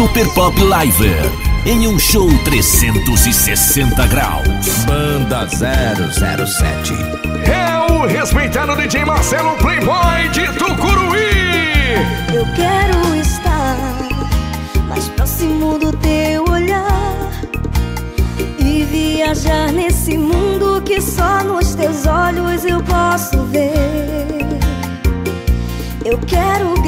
Super Pop Live. Em um show 360 graus. Banda 007. É o respeitado DJ Marcelo Playboy de Tucuruí. Eu quero estar mais próximo do teu olhar e viajar nesse mundo que só nos teus olhos eu posso ver. Eu quero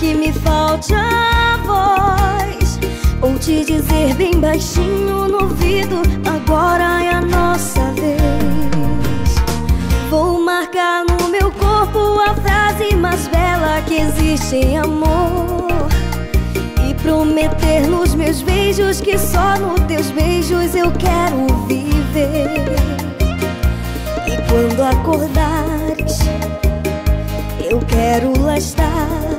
que me falte a voz, ou te dizer bem baixinho no ouvido: agora é a nossa vez. Vou marcar no meu corpo a frase mais bela que existe em amor. E prometer nos meus beijos que só nos teus beijos eu quero viver. E quando acordares, eu quero lá estar.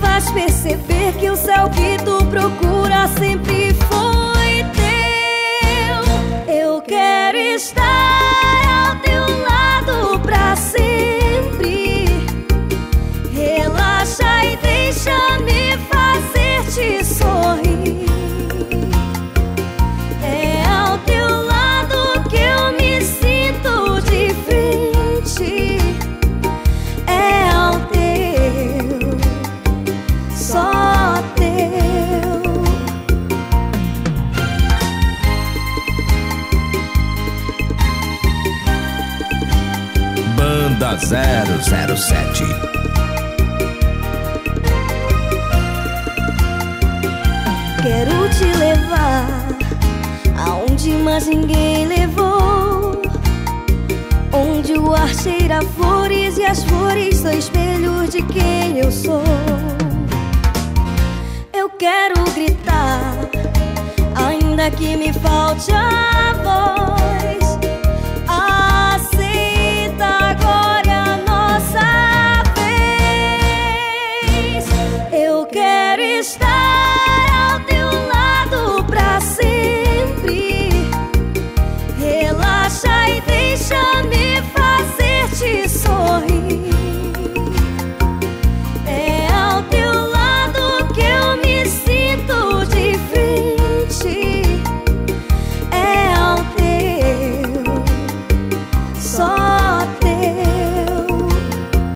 Vais perceber que o céu que tu procura sempre Banda 007. Quero te levar aonde mais ninguém levou. Onde o ar cheira flores e as flores são espelhos de quem eu sou. Eu quero gritar, ainda que me falte a voz. Masai, they saw me.